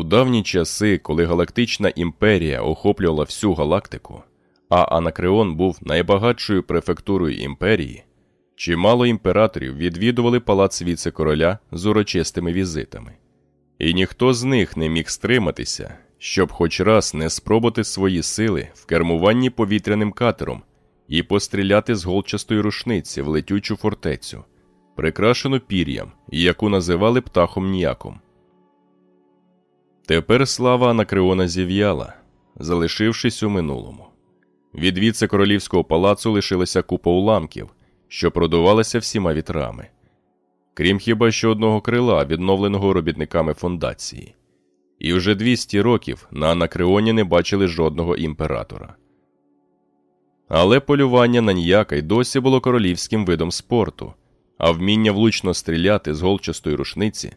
У давні часи, коли Галактична імперія охоплювала всю галактику, а Анакреон був найбагатшою префектурою імперії, чимало імператорів відвідували палац віце-короля з урочистими візитами, і ніхто з них не міг стриматися, щоб хоч раз не спробувати свої сили в кермуванні повітряним катером і постріляти з голчастої рушниці в летючу фортецю, прикрашену пір'ям, яку називали птахом ніяком. Тепер слава Анакреона зів'яла, залишившись у минулому. Від віце-королівського палацу лишилася купа уламків, що продувалася всіма вітрами, крім хіба що одного крила, відновленого робітниками фундації. І вже 200 років на Анакреоні не бачили жодного імператора. Але полювання на ніяка й досі було королівським видом спорту, а вміння влучно стріляти з голчастої рушниці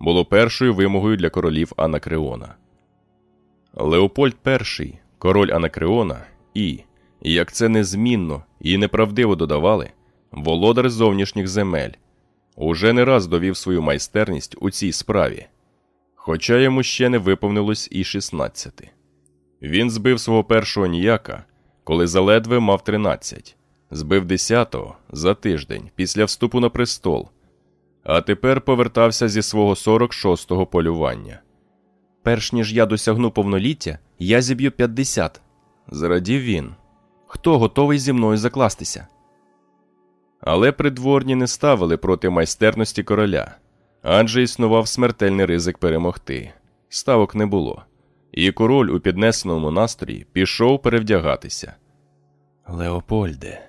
було першою вимогою для королів Анакреона. Леопольд І, король Анакреона, і, як це незмінно і неправдиво додавали, володар зовнішніх земель, уже не раз довів свою майстерність у цій справі, хоча йому ще не виповнилось і 16. Він збив свого першого ніяка, коли заледве мав 13, збив 10-го за тиждень після вступу на престол, а тепер повертався зі свого 46-го полювання. Перш ніж я досягну повноліття, я зіб'ю 50. Зрадів він. Хто готовий зі мною закластися? Але придворні не ставили проти майстерності короля, адже існував смертельний ризик перемогти. Ставок не було, і король у піднесеному настрої пішов перевдягатися. Леопольде.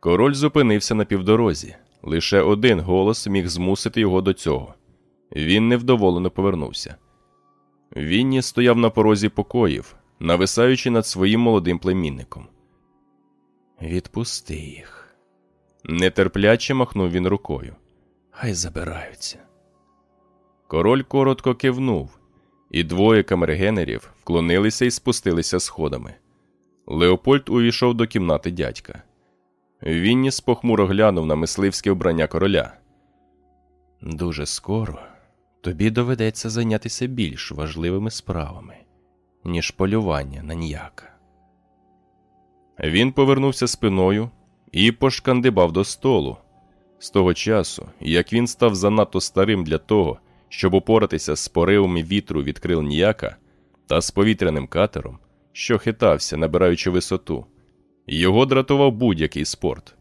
Король зупинився на півдорозі. Лише один голос міг змусити його до цього. Він невдоволено повернувся. Вінні стояв на порозі покоїв, нависаючи над своїм молодим племінником. Відпусти їх. Нетерпляче махнув він рукою. Хай забираються. Король коротко кивнув, і двоє камергенерів вклонилися і спустилися сходами. Леопольд увійшов до кімнати дядька. Вінніс похмуро глянув на мисливське вбрання короля. Дуже скоро тобі доведеться зайнятися більш важливими справами, ніж полювання на ніяка. Він повернувся спиною і пошкандибав до столу. З того часу, як він став занадто старим для того, щоб упоратися з поривами вітру від крил ніяка та з повітряним катером, що хитався, набираючи висоту, його дратував будь-який спорт.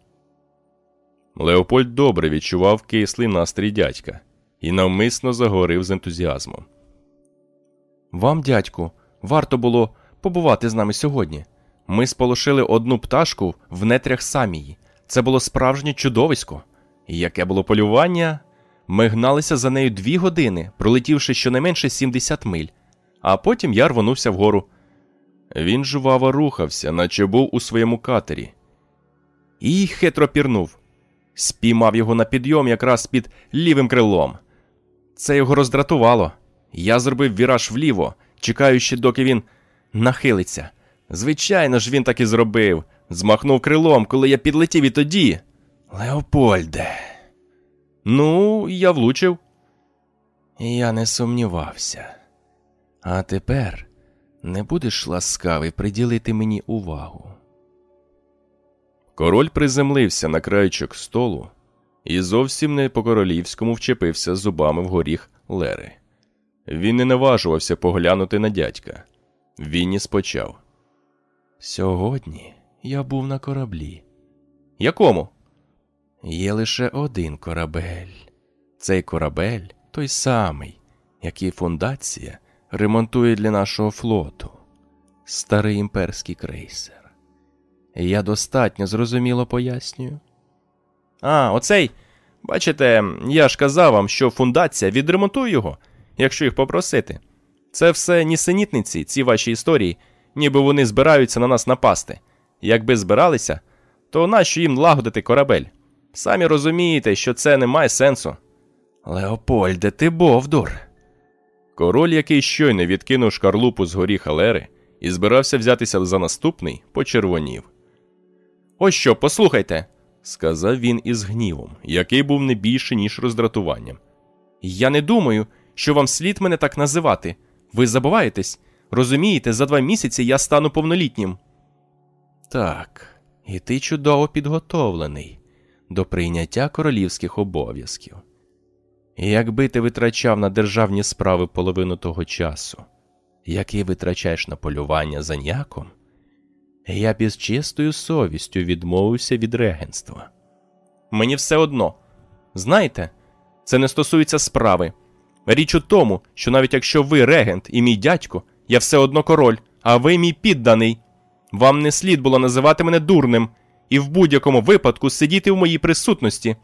Леопольд добре відчував кислий настрій дядька і навмисно заговорив з ентузіазмом. Вам, дядьку, варто було побувати з нами сьогодні. Ми сполошили одну пташку в нетрях самії. Це було справжнє чудовисько. І яке було полювання? Ми гналися за нею дві години, пролетівши щонайменше 70 миль, а потім я рвонувся вгору. Він жваво рухався, наче був у своєму катері. І хитро пірнув. Спіймав його на підйом якраз під лівим крилом. Це його роздратувало. Я зробив віраж вліво, чекаючи, доки він нахилиться. Звичайно ж, він так і зробив. Змахнув крилом, коли я підлетів і тоді. Леопольде. Ну, я влучив. Я не сумнівався. А тепер не будеш ласкавий приділити мені увагу. Король приземлився на краєчок столу і зовсім не по королівському вчепився зубами в горіх Лери. Він не наважувався поглянути на дядька. Вінніс почав. Сьогодні я був на кораблі. Якому? Є лише один корабель. Цей корабель той самий, який фундація ремонтує для нашого флоту. Старий імперський крейсер. Я достатньо зрозуміло пояснюю. А, оцей. Бачите, я ж казав вам, що фундація відремонтує його, якщо їх попросити. Це все нісенітниці, ці ваші історії, ніби вони збираються на нас напасти. Якби збиралися, то нащо їм лагодити корабель? Самі розумієте, що це не має сенсу. Леопольде, ти бовдур. Король, який щойно відкинув шкарлупу з горіха Лери і збирався взятися за наступний, почервонів. Ось що, послухайте, сказав він із гнівом, який був не більше, ніж роздратуванням. Я не думаю, що вам слід мене так називати. Ви забуваєтесь? Розумієте, за два місяці я стану повнолітнім. Так, і ти чудово підготовлений до прийняття королівських обов'язків. Якби ти витрачав на державні справи половину того часу, який витрачаєш на полювання за няком, я із чистою совістю відмовився від регенства. Мені все одно. Знаєте, це не стосується справи. Річ у тому, що навіть якщо ви регент і мій дядько, я все одно король, а ви мій підданий. Вам не слід було називати мене дурним і в будь-якому випадку сидіти в моїй присутності.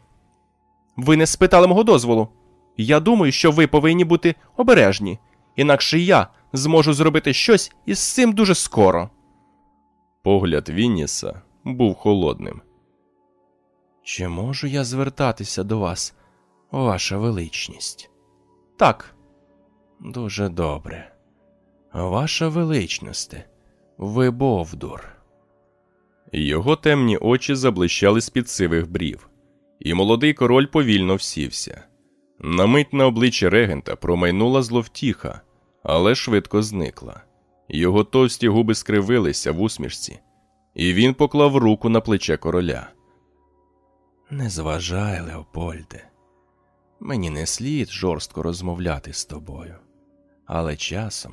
Ви не спитали мого дозволу. Я думаю, що ви повинні бути обережні, інакше я зможу зробити щось із цим дуже скоро. Погляд Вінніса був холодним. Чи можу я звертатися до вас, ваша величність? Так. Дуже добре. Ваша величність, ви Бовдур. Його темні очі заблищали з-під сивих брів, і молодий король повільно всівся. На мить на обличчі регента промайнула зловтіха, але швидко зникла. Його товсті губи скривилися в усмішці, і він поклав руку на плече короля. Не зважай, Леопольде, мені не слід жорстко розмовляти з тобою, але часом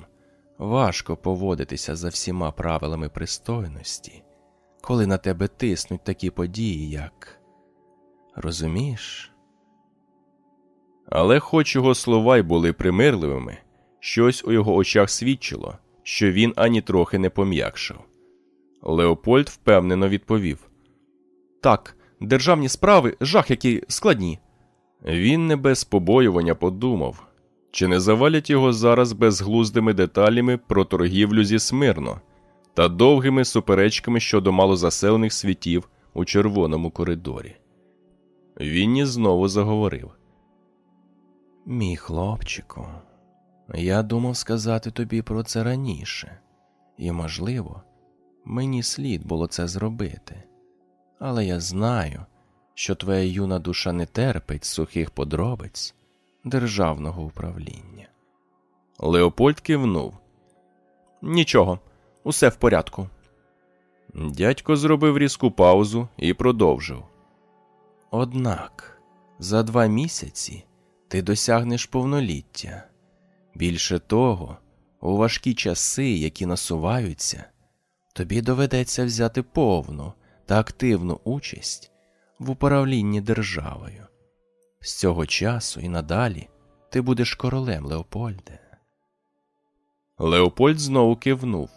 важко поводитися за всіма правилами пристойності, коли на тебе тиснуть такі події, як. Розумієш? Але, хоч його слова й були примирливими, щось у його очах свідчило, що він ані трохи не пом'якшав. Леопольд впевнено відповів Так, державні справи жах які складні. Він не без побоювання подумав, чи не завалять його зараз безглуздими деталями про торгівлю зі Смирно та довгими суперечками щодо малозаселених світів у червоному коридорі. Вінні знову заговорив. Мій хлопчику, я думав сказати тобі про це раніше, і, можливо, мені слід було це зробити. Але я знаю, що твоя юна душа не терпить сухих подробиць державного управління. Леопольд кивнув. Нічого, усе в порядку. Дядько зробив різку паузу і продовжив. Однак за два місяці ти досягнеш повноліття. Більше того, у важкі часи, які насуваються, тобі доведеться взяти повну та активну участь в управлінні державою. З цього часу і надалі ти будеш королем Леопольде. Леопольд знову кивнув,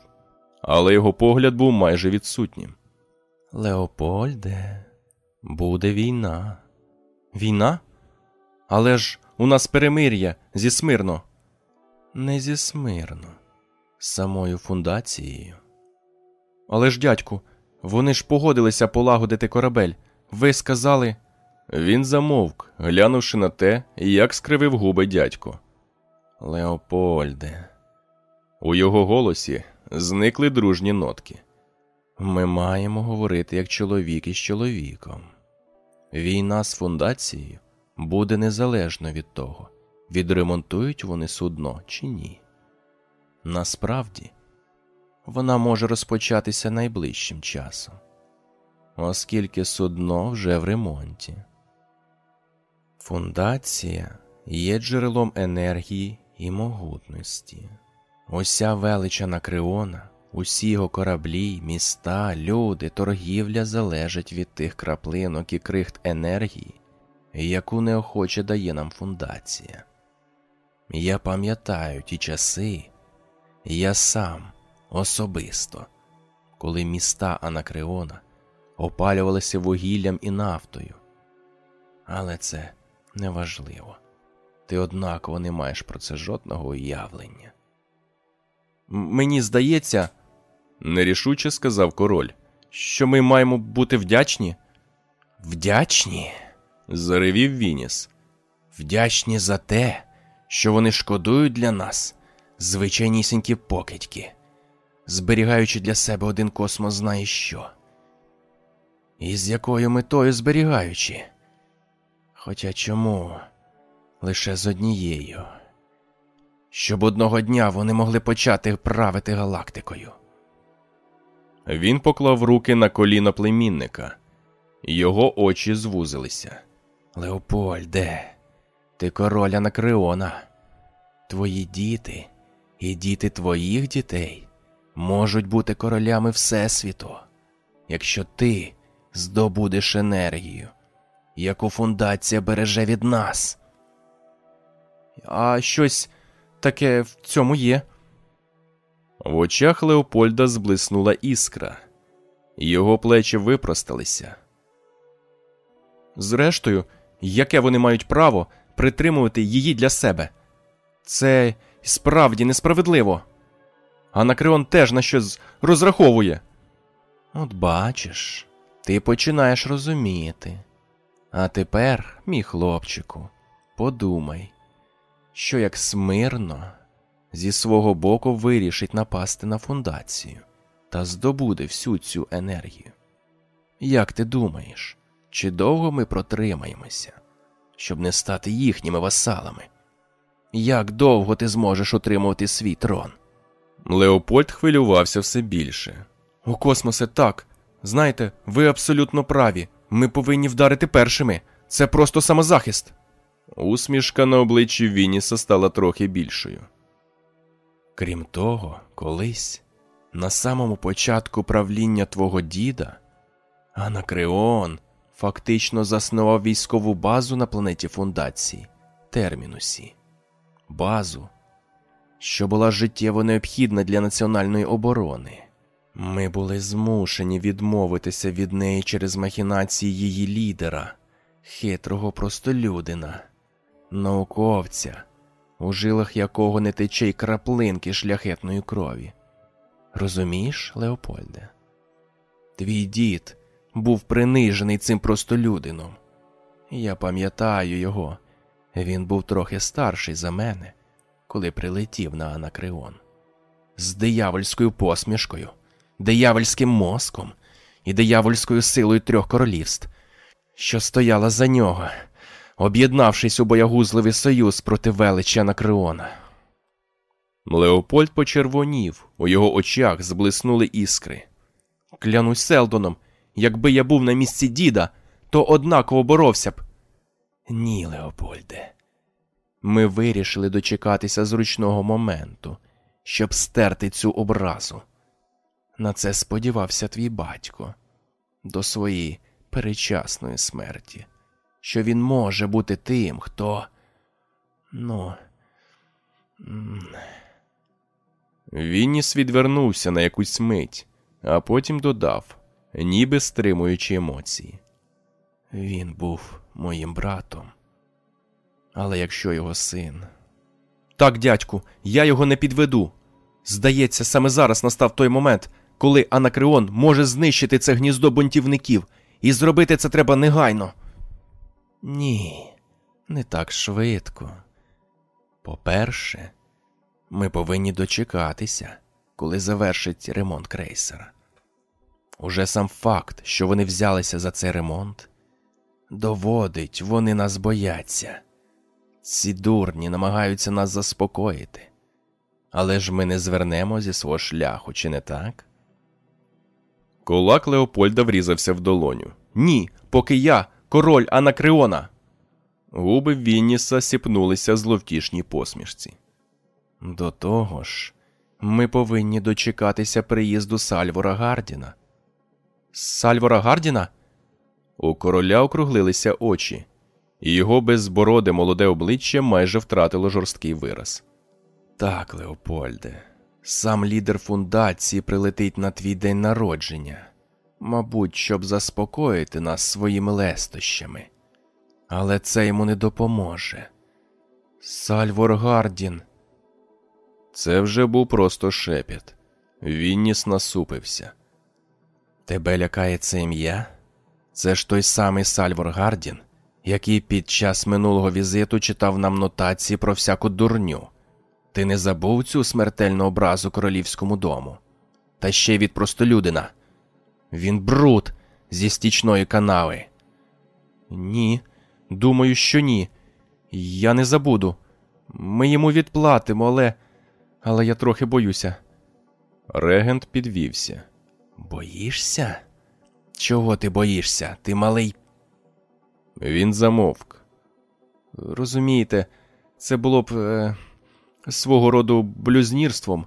але його погляд був майже відсутнім. Леопольде, буде війна. Війна? Але ж у нас перемир'я зі Смирно. Не зі Смирно, з самою фундацією. Але ж, дядьку, вони ж погодилися полагодити корабель. Ви сказали. Він замовк, глянувши на те, як скривив губи дядько. Леопольде. У його голосі зникли дружні нотки. Ми маємо говорити як чоловік із чоловіком. Війна з фундацією буде незалежно від того, відремонтують вони судно чи ні. Насправді, вона може розпочатися найближчим часом, оскільки судно вже в ремонті. Фундація є джерелом енергії і могутності. Уся велича Криона, усі його кораблі, міста, люди, торгівля залежать від тих краплинок і крихт енергії, яку неохоче дає нам фундація. Я пам'ятаю ті часи, я сам особисто, коли міста Анакреона опалювалися вугіллям і нафтою. Але це неважливо. Ти однаково не маєш про це жодного уявлення. Мені здається, нерішуче сказав король, що ми маємо бути вдячні. Вдячні? Заревів Вініс. Вдячні за те, що вони шкодують для нас, звичайнісінькі покидьки, зберігаючи для себе один космос знає що. І з якою метою зберігаючи? Хоча чому? Лише з однією. щоб одного дня вони могли почати правити галактикою. Він поклав руки на коліна племінника, його очі звузилися. Леопольде, ти король Анакреона. Твої діти і діти твоїх дітей можуть бути королями Всесвіту, якщо ти здобудеш енергію, яку фундація береже від нас. А щось таке в цьому є. В очах Леопольда зблиснула іскра, його плечі випросталися. Зрештою, яке вони мають право притримувати її для себе? Це справді несправедливо. Анакреон теж на щось розраховує. От бачиш, ти починаєш розуміти. А тепер, мій хлопчику, подумай, що як смирно зі свого боку вирішить напасти на фундацію та здобуде всю цю енергію. Як ти думаєш, чи довго ми протримаємося, щоб не стати їхніми васалами? Як довго ти зможеш утримувати свій трон? Леопольд хвилювався все більше. У космосе так. Знаєте, ви абсолютно праві. Ми повинні вдарити першими. Це просто самозахист. Усмішка на обличчі Вініса стала трохи більшою. Крім того, колись, на самому початку правління твого діда, Анакреон фактично заснував військову базу на планеті Фундації Термінусі. Базу, що була життєво необхідна для національної оборони. Ми були змушені відмовитися від неї через махінації її лідера, хитрого простолюдина, науковця, у жилах якого не тече й краплинки шляхетної крові. Розумієш, Леопольде? Твій дід був принижений цим простолюдином. Я пам'ятаю його, він був трохи старший за мене, коли прилетів на Анакреон. З диявольською посмішкою, диявольським мозком і диявольською силою трьох королівств, що стояла за нього, об'єднавшись у боягузливий союз проти величі Анакреона. Леопольд почервонів, у його очах зблиснули іскри. Клянусь Селдоном, якби я був на місці діда, то однаково боровся б. Ні, Леопольде. Ми вирішили дочекатися зручного моменту, щоб стерти цю образу. На це сподівався твій батько до своєї перечасної смерті, що він може бути тим, хто. Ну. Вінніс відвернувся на якусь мить, а потім додав, ніби стримуючи емоції. Він був моїм братом. Але якщо його син. Так, дядьку, я його не підведу. Здається, саме зараз настав той момент, коли Анакреон може знищити це гніздо бунтівників, і зробити це треба негайно. Ні, не так швидко. По-перше, ми повинні дочекатися, коли завершить ремонт крейсера. Уже сам факт, що вони взялися за цей ремонт, доводить, вони нас бояться. Ці дурні намагаються нас заспокоїти. Але ж ми не звернемо зі свого шляху, чи не так? Кулак Леопольда врізався в долоню. Ні, поки я король Анакреона. Губи Вінніса сіпнулися зловтішній посмішці. До того ж, ми повинні дочекатися приїзду Сальвора Гардіна. Сальвора Гардіна? У короля округлилися очі, і його безбороде молоде обличчя майже втратило жорсткий вираз. Так, Леопольде, сам лідер фундації прилетить на твій день народження, мабуть, щоб заспокоїти нас своїми лестощами. Але це йому не допоможе. Сальвор Гардін. Це вже був просто шепіт. Вінніс насупився. Тебе лякає це ім'я? Це ж той самий Сальвор Гардін, який під час минулого візиту читав нам нотації про всяку дурню. Ти не забув цю смертельну образу королівському дому? Та ще й від простолюдина. Він бруд зі стічної канави. Ні, думаю, що ні. Я не забуду. Ми йому відплатимо, але. Але я трохи боюся. Регент підвівся. Боїшся? Чого ти боїшся? Ти малий. Він замовк. Розумієте, це було б е, свого роду блюзнірством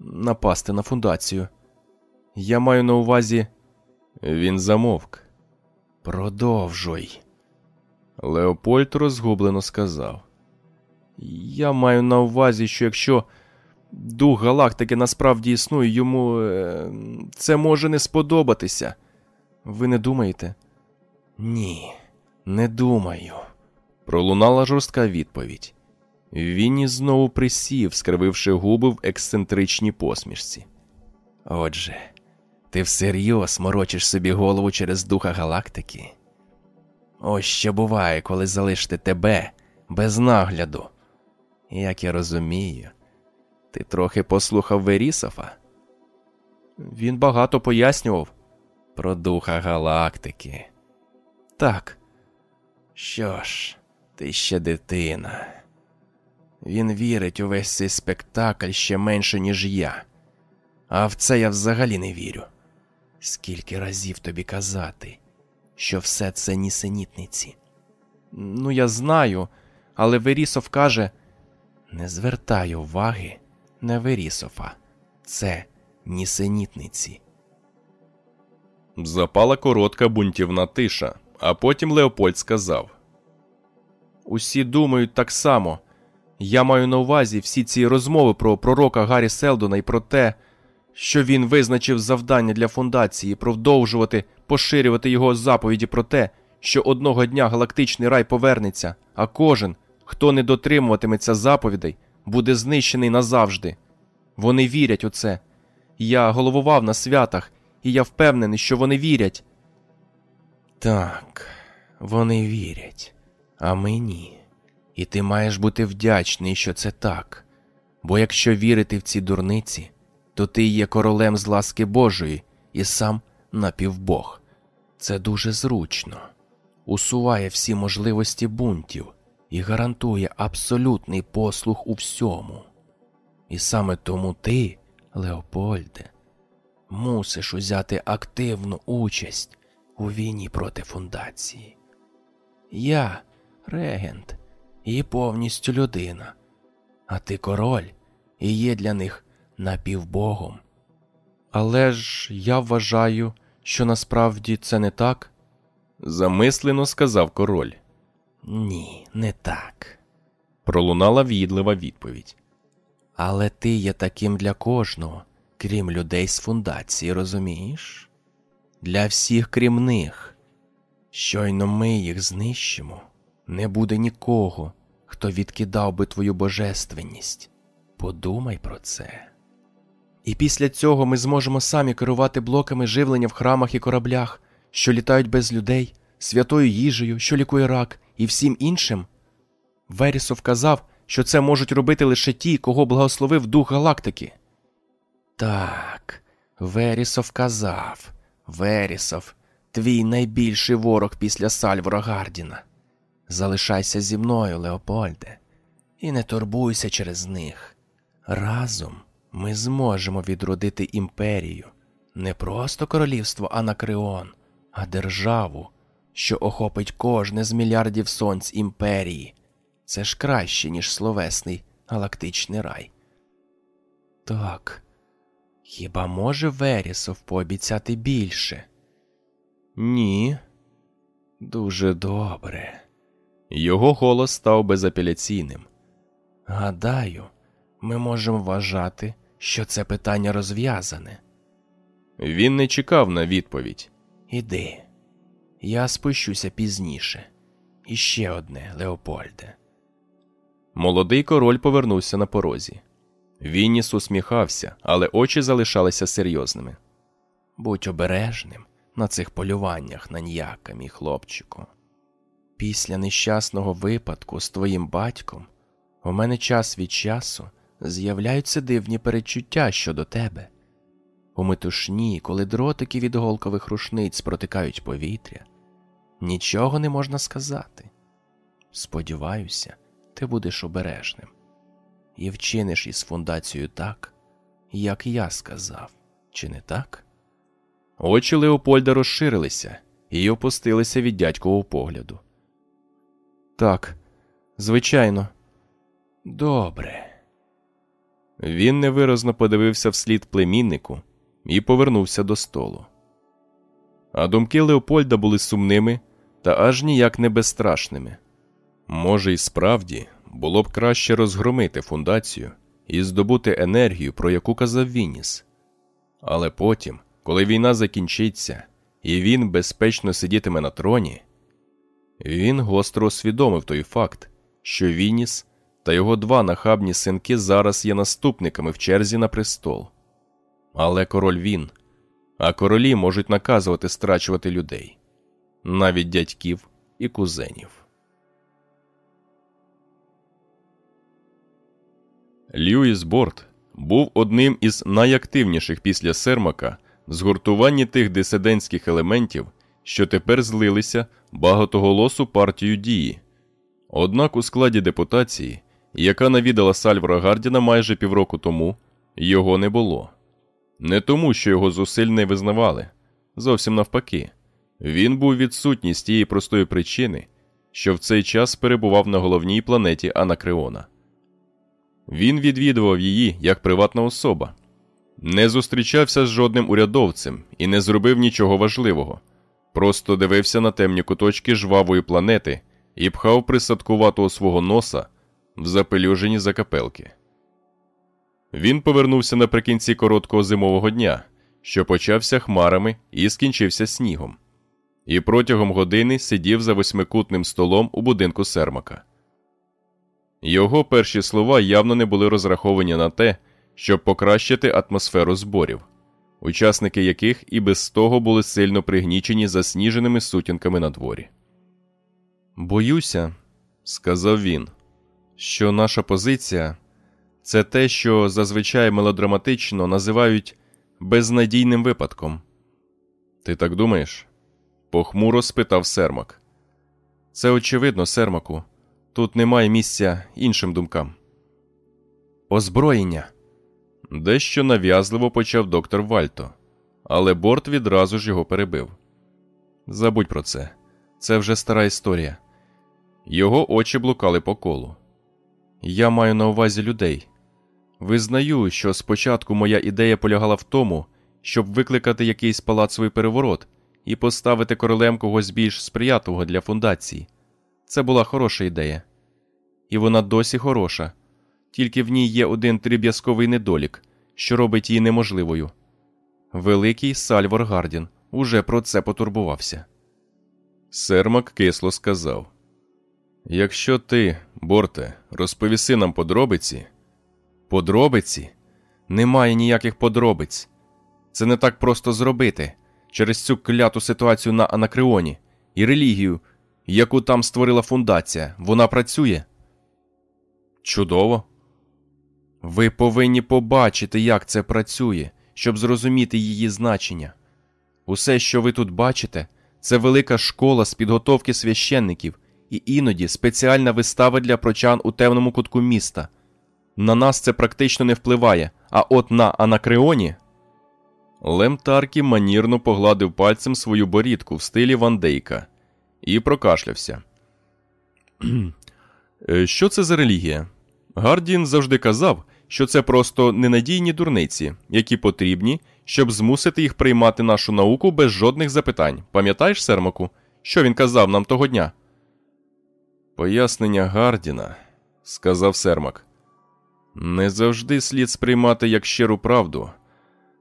напасти на фундацію. Я маю на увазі. Він замовк. Продовжуй. Леопольд розгублено сказав. Я маю на увазі, що якщо дух галактики насправді існує, йому е, це може не сподобатися. Ви не думаєте? Ні, не думаю. Пролунала жорстка відповідь. Вінні знову присів, скрививши губи в ексцентричній посмішці. Отже, ти всерйоз морочиш собі голову через духа галактики? Ось що буває, коли залишити тебе без нагляду. Як я розумію, ти трохи послухав Верісофа? Він багато пояснював про духа галактики. Так. Що ж, ти ще дитина. Він вірить у весь цей спектакль ще менше, ніж я. А в це я взагалі не вірю. Скільки разів тобі казати, що все це нісенітниці? Ну, я знаю, але Верісов каже: не звертай уваги на Верісофа. Це нісенітниці. Запала коротка бунтівна тиша, а потім Леопольд сказав: Усі думають так само. Я маю на увазі всі ці розмови про пророка Гаррі Селдона і про те, що він визначив завдання для фундації продовжувати поширювати його заповіді про те, що одного дня галактичний рай повернеться, а кожен, хто не дотримуватиметься заповідей, буде знищений назавжди. Вони вірять у це. Я головував на святах, і я впевнений, що вони вірять. Так, вони вірять, а ми ні. І ти маєш бути вдячний, що це так. Бо якщо вірити в ці дурниці, то ти є королем з ласки Божої і сам напівбог. Це дуже зручно, усуває всі можливості бунтів і гарантує абсолютний послух у всьому. І саме тому ти, Леопольде, мусиш узяти активну участь у війні проти фундації. Я регент і повністю людина, а ти король і є для них напівбогом. Але ж я вважаю, що насправді це не так. замислено сказав король. Ні, не так. Пролунала в'їдлива відповідь. Але ти є таким для кожного, крім людей з фундації, розумієш? Для всіх, крім них. Щойно ми їх знищимо, не буде нікого, хто відкидав би твою божественність. Подумай про це. І після цього ми зможемо самі керувати блоками живлення в храмах і кораблях, що літають без людей, святою їжею, що лікує рак, і всім іншим. Верісов казав, що це можуть робити лише ті, кого благословив дух галактики. Так, Верісов казав, Верісов, твій найбільший ворог після Сальвора Гардіна. Залишайся зі мною, Леопольде, і не турбуйся через них. Разом ми зможемо відродити імперію, не просто королівство Анакреон, а державу, що охопить кожне з мільярдів сонць імперії. Це ж краще, ніж словесний галактичний рай. Так, хіба може Верісов пообіцяти більше? Ні. Дуже добре. Його голос став безапеляційним. Гадаю, ми можемо вважати, що це питання розв'язане. Він не чекав на відповідь. Іди, я спущуся пізніше. І ще одне, Леопольде. Молодий король повернувся на порозі. Вінніс усміхався, але очі залишалися серйозними. Будь обережним на цих полюваннях на ніяка, мій хлопчику. Після нещасного випадку з твоїм батьком у мене час від часу з'являються дивні перечуття щодо тебе. У метушні, коли дротики від голкових рушниць протикають повітря, нічого не можна сказати. Сподіваюся, ти будеш обережним. і вчиниш із фундацією так, як я сказав, чи не так? Очі Леопольда розширилися і опустилися від дядькового погляду. Так, звичайно. Добре. Він невиразно подивився вслід племіннику і повернувся до столу. А думки Леопольда були сумними та аж ніяк не безстрашними. Може, і справді було б краще розгромити фундацію і здобути енергію, про яку казав Вініс. Але потім, коли війна закінчиться і він безпечно сидітиме на троні, він гостро усвідомив той факт, що Вініс та його два нахабні синки зараз є наступниками в черзі на престол. Але король він, а королі можуть наказувати страчувати людей, навіть дядьків і кузенів. Льюіс Борт був одним із найактивніших після Сермака в згуртуванні тих дисидентських елементів, що тепер злилися багатоголосу партію дії. Однак у складі депутації, яка навідала Сальвора Гардіна майже півроку тому, його не було. Не тому, що його зусиль не визнавали, зовсім навпаки, він був відсутній з тієї простої причини, що в цей час перебував на головній планеті Анакреона. Він відвідував її як приватна особа, не зустрічався з жодним урядовцем і не зробив нічого важливого, просто дивився на темні куточки жвавої планети і пхав присадкуватого свого носа в запелюжені закапелки. Він повернувся наприкінці короткого зимового дня, що почався хмарами і скінчився снігом, і протягом години сидів за восьмикутним столом у будинку Сермака. Його перші слова явно не були розраховані на те, щоб покращити атмосферу зборів, учасники яких і без того були сильно пригнічені засніженими сутінками на дворі. Боюся, сказав він, що наша позиція це те, що зазвичай мелодраматично називають безнадійним випадком. Ти так думаєш? похмуро спитав Сермак. Це очевидно, Сермаку. Тут немає місця іншим думкам. Озброєння. Дещо нав'язливо почав доктор Вальто, але борт відразу ж його перебив. Забудь про це. Це вже стара історія. Його очі блукали по колу. Я маю на увазі людей. Визнаю, що спочатку моя ідея полягала в тому, щоб викликати якийсь палацовий переворот і поставити королем когось більш сприятливого для фундації. Це була хороша ідея. І вона досі хороша, тільки в ній є один дріб'язковий недолік, що робить її неможливою. Великий Сальвор Гардін уже про це потурбувався. Сермак кисло сказав: Якщо ти, Борте, розповіси нам подробиці. Подробиці? Немає ніяких подробиць. Це не так просто зробити через цю кляту ситуацію на Анакреоні і релігію, яку там створила фундація. Вона працює. Чудово. Ви повинні побачити, як це працює, щоб зрозуміти її значення. Усе, що ви тут бачите, це велика школа з підготовки священників і іноді спеціальна вистава для прочан у темному кутку міста. На нас це практично не впливає, а от на Анакреоні. Лем Таркі манірно погладив пальцем свою борідку в стилі Ван Дейка і прокашлявся. «Е, що це за релігія? Гардін завжди казав, що це просто ненадійні дурниці, які потрібні, щоб змусити їх приймати нашу науку без жодних запитань. Пам'ятаєш, Сермаку, що він казав нам того дня? Пояснення Гардіна, сказав Сермак. Не завжди слід сприймати як щиру правду.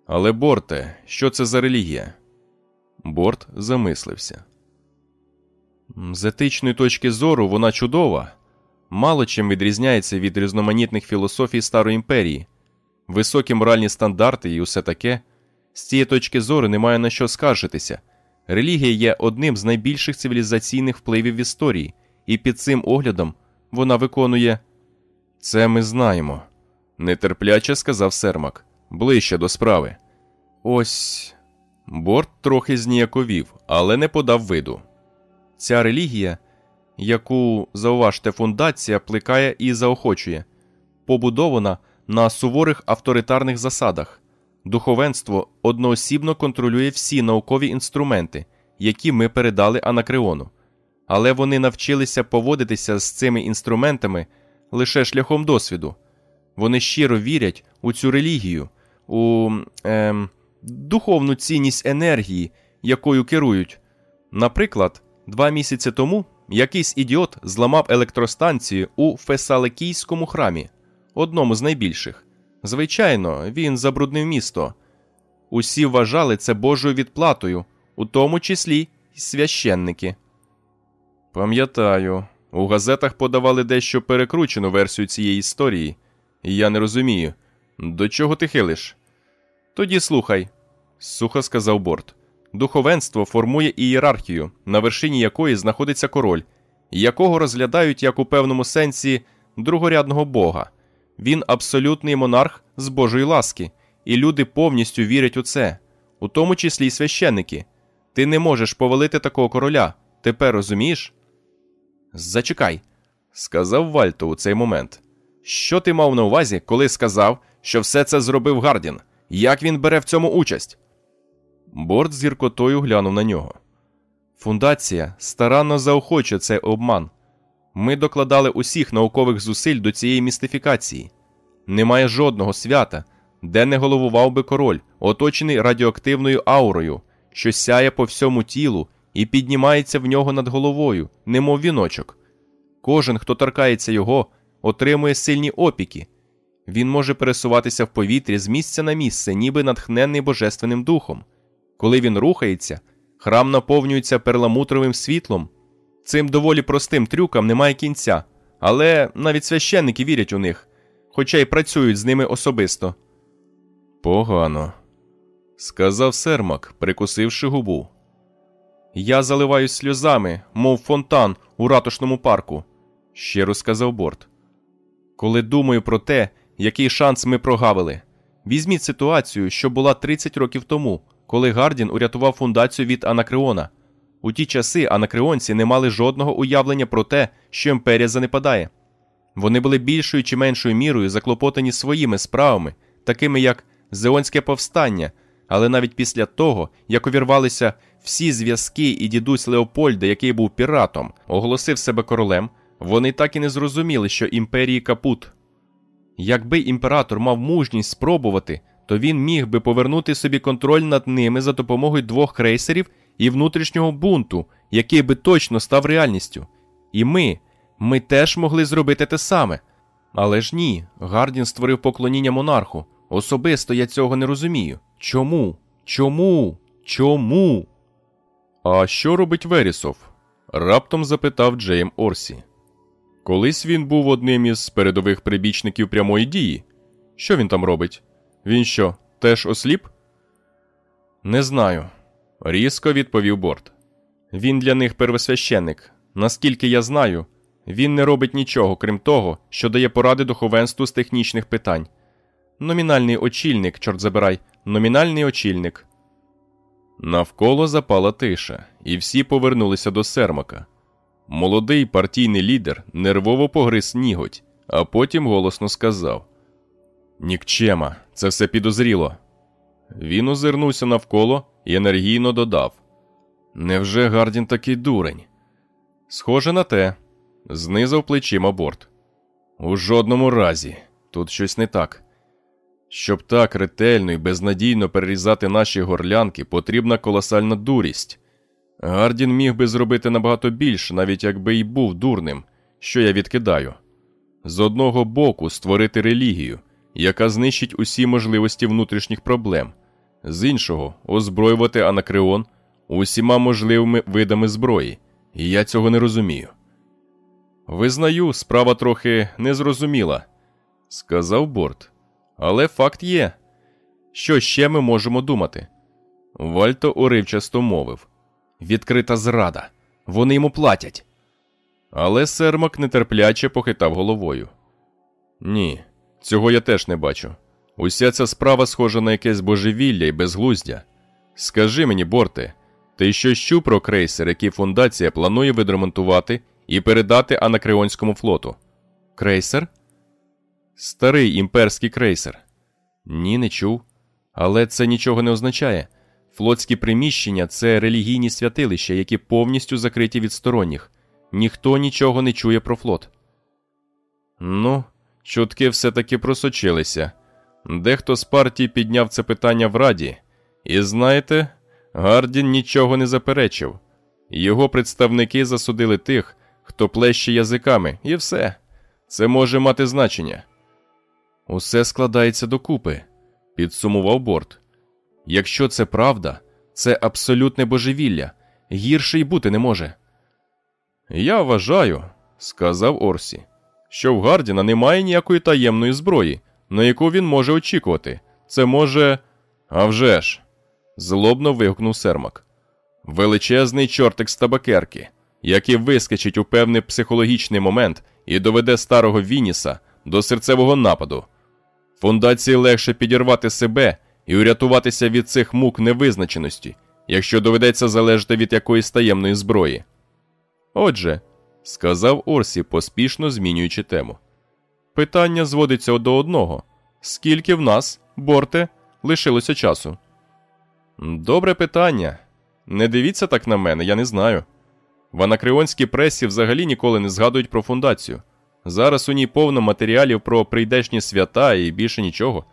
Але, Борте, що це за релігія? Борт замислився. З етичної точки зору вона чудова, мало чим відрізняється від різноманітних філософій Старої імперії, високі моральні стандарти і усе таке. З цієї точки зору немає на що скаржитися. Релігія є одним з найбільших цивілізаційних впливів в історії, і під цим оглядом вона виконує. Це ми знаємо, нетерпляче сказав Сермак, ближче до справи. Ось. Борт трохи зніяковів, але не подав виду. Ця релігія, яку, зауважте, фундація плекає і заохочує, побудована на суворих авторитарних засадах. Духовенство одноосібно контролює всі наукові інструменти, які ми передали Анакреону, але вони навчилися поводитися з цими інструментами лише шляхом досвіду. Вони щиро вірять у цю релігію, у ем, духовну цінність енергії, якою керують. Наприклад, два місяці тому якийсь ідіот зламав електростанцію у Фесаликійському храмі, одному з найбільших. Звичайно, він забруднив місто. Усі вважали це Божою відплатою, у тому числі й священники. Пам'ятаю, у газетах подавали дещо перекручену версію цієї історії, і я не розумію, до чого ти хилиш? Тоді слухай, сухо сказав Борт. Духовенство формує ієрархію, на вершині якої знаходиться король, якого розглядають як у певному сенсі другорядного бога. Він абсолютний монарх з Божої ласки, і люди повністю вірять у це, у тому числі й священники. Ти не можеш повалити такого короля. Тепер розумієш? Зачекай, сказав Вальто у цей момент. Що ти мав на увазі, коли сказав, що все це зробив Гардін? Як він бере в цьому участь? Борт з гіркотою глянув на нього. Фундація старанно заохочує цей обман. Ми докладали усіх наукових зусиль до цієї містифікації. Немає жодного свята, де не головував би король, оточений радіоактивною аурою, що сяє по всьому тілу і піднімається в нього над головою, немов віночок. Кожен, хто торкається його, отримує сильні опіки. Він може пересуватися в повітрі з місця на місце, ніби натхненний божественним духом. Коли він рухається, храм наповнюється перламутровим світлом. Цим доволі простим трюкам немає кінця, але навіть священники вірять у них, хоча й працюють з ними особисто. Погано, сказав Сермак, прикусивши губу. Я заливаюсь сльозами, мов фонтан у ратушному парку, щиро сказав Борт. Коли думаю про те, який шанс ми прогавили. Візьміть ситуацію, що була 30 років тому, коли Гардін урятував фундацію від Анакреона. У ті часи анакреонці не мали жодного уявлення про те, що імперія занепадає. Вони були більшою чи меншою мірою заклопотані своїми справами, такими як Зеонське повстання, але навіть після того, як увірвалися всі зв'язки і дідусь Леопольда, який був піратом, оголосив себе королем, вони так і не зрозуміли, що імперії капут. Якби імператор мав мужність спробувати, то він міг би повернути собі контроль над ними за допомогою двох крейсерів і внутрішнього бунту, який би точно став реальністю. І ми, ми теж могли зробити те саме. Але ж ні, Гардін створив поклоніння монарху. Особисто я цього не розумію. Чому? Чому? Чому? А що робить Верісов? раптом запитав Джейм Орсі. Колись він був одним із передових прибічників прямої дії. Що він там робить? Він що, теж осліп? Не знаю, різко відповів Борт. Він для них первосвященник. Наскільки я знаю, він не робить нічого, крім того, що дає поради духовенству з технічних питань. Номінальний очільник, чорт забирай, номінальний очільник. Навколо запала тиша, і всі повернулися до сермака. Молодий партійний лідер нервово погриз ніготь, а потім голосно сказав: Нікчема, це все підозріло. Він озирнувся навколо і енергійно додав: Невже Гардін такий дурень? Схоже на те, знизав плечима борт. У жодному разі, тут щось не так. Щоб так ретельно і безнадійно перерізати наші горлянки, потрібна колосальна дурість. Гардін міг би зробити набагато більше, навіть якби й був дурним, що я відкидаю. З одного боку, створити релігію, яка знищить усі можливості внутрішніх проблем, з іншого, озброювати анакреон усіма можливими видами зброї, і я цього не розумію. Визнаю, справа трохи незрозуміла, сказав Борт. Але факт є. Що ще ми можемо думати? Вальто уривчасто мовив відкрита зрада. Вони йому платять. Але Сермак нетерпляче похитав головою. Ні, цього я теж не бачу. Уся ця справа схожа на якесь божевілля і безглуздя. Скажи мені, Борте, ти що чув про крейсер, який фундація планує відремонтувати і передати Анакреонському флоту? Крейсер? Старий імперський крейсер. Ні, не чув. Але це нічого не означає. Флотські приміщення це релігійні святилища, які повністю закриті від сторонніх. Ніхто нічого не чує про флот. Ну, чутки все-таки просочилися. Дехто з партії підняв це питання в Раді, і знаєте, Гардін нічого не заперечив. Його представники засудили тих, хто плеще язиками, і все. Це може мати значення. Усе складається докупи, підсумував борт. Якщо це правда, це абсолютне божевілля, гірше й бути не може. Я вважаю, сказав Орсі, що в Гардіна немає ніякої таємної зброї, на яку він може очікувати. Це може. «А вже ж!» – злобно вигукнув Сермак. Величезний чортик з табакерки, який вискочить у певний психологічний момент і доведе старого Вініса до серцевого нападу. Фундації легше підірвати себе і урятуватися від цих мук невизначеності, якщо доведеться залежати від якоїсь таємної зброї. Отже, сказав Орсі, поспішно змінюючи тему. Питання зводиться до одного: скільки в нас, борте, лишилося часу? Добре питання. Не дивіться так на мене, я не знаю. В анакреонській пресі взагалі ніколи не згадують про фундацію. Зараз у ній повно матеріалів про прийдешні свята і більше нічого.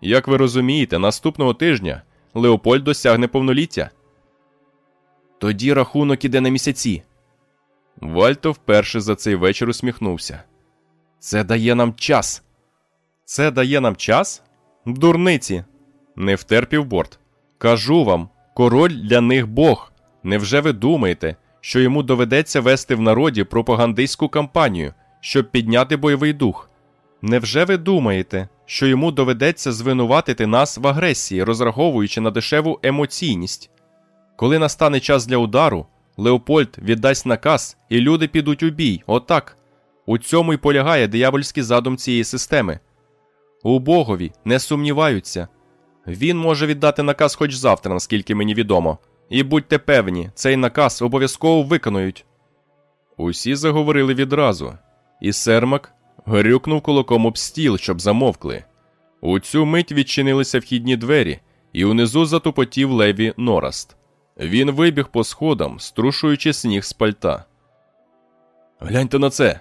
Як ви розумієте, наступного тижня Леопольд досягне повноліття. Тоді рахунок іде на місяці. Вальто вперше за цей вечір усміхнувся. Це дає нам час. Це дає нам час? Дурниці. Не втерпів борт. Кажу вам, король для них Бог. Невже ви думаєте, що йому доведеться вести в народі пропагандистську кампанію, щоб підняти бойовий дух? Невже ви думаєте, що йому доведеться звинуватити нас в агресії, розраховуючи на дешеву емоційність? Коли настане час для удару, Леопольд віддасть наказ, і люди підуть у бій, отак. У цьому й полягає диявольський задум цієї системи. У Богові не сумніваються. Він може віддати наказ хоч завтра, наскільки мені відомо. І будьте певні, цей наказ обов'язково виконують. Усі заговорили відразу, і Сермак грюкнув кулаком об стіл, щоб замовкли. У цю мить відчинилися вхідні двері, і унизу затупотів леві Нораст. Він вибіг по сходам, струшуючи сніг з пальта. Гляньте на це.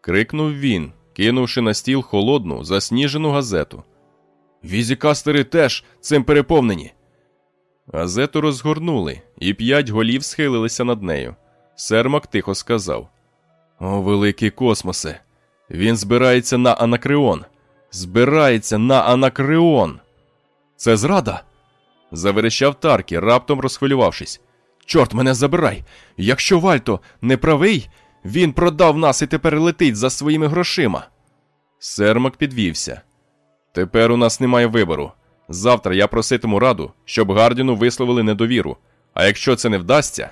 крикнув він, кинувши на стіл холодну, засніжену газету. Візікастери теж цим переповнені. Газету розгорнули, і п'ять голів схилилися над нею. Сермак тихо сказав: О, великий космосе! Він збирається на Анакреон. Збирається на Анакреон. Це зрада. заверещав Таркі, раптом розхвилювавшись. Чорт мене забирай! Якщо Вальто не правий, він продав нас і тепер летить за своїми грошима. Сермак підвівся. Тепер у нас немає вибору. Завтра я проситиму раду, щоб Гардіну висловили недовіру. А якщо це не вдасться,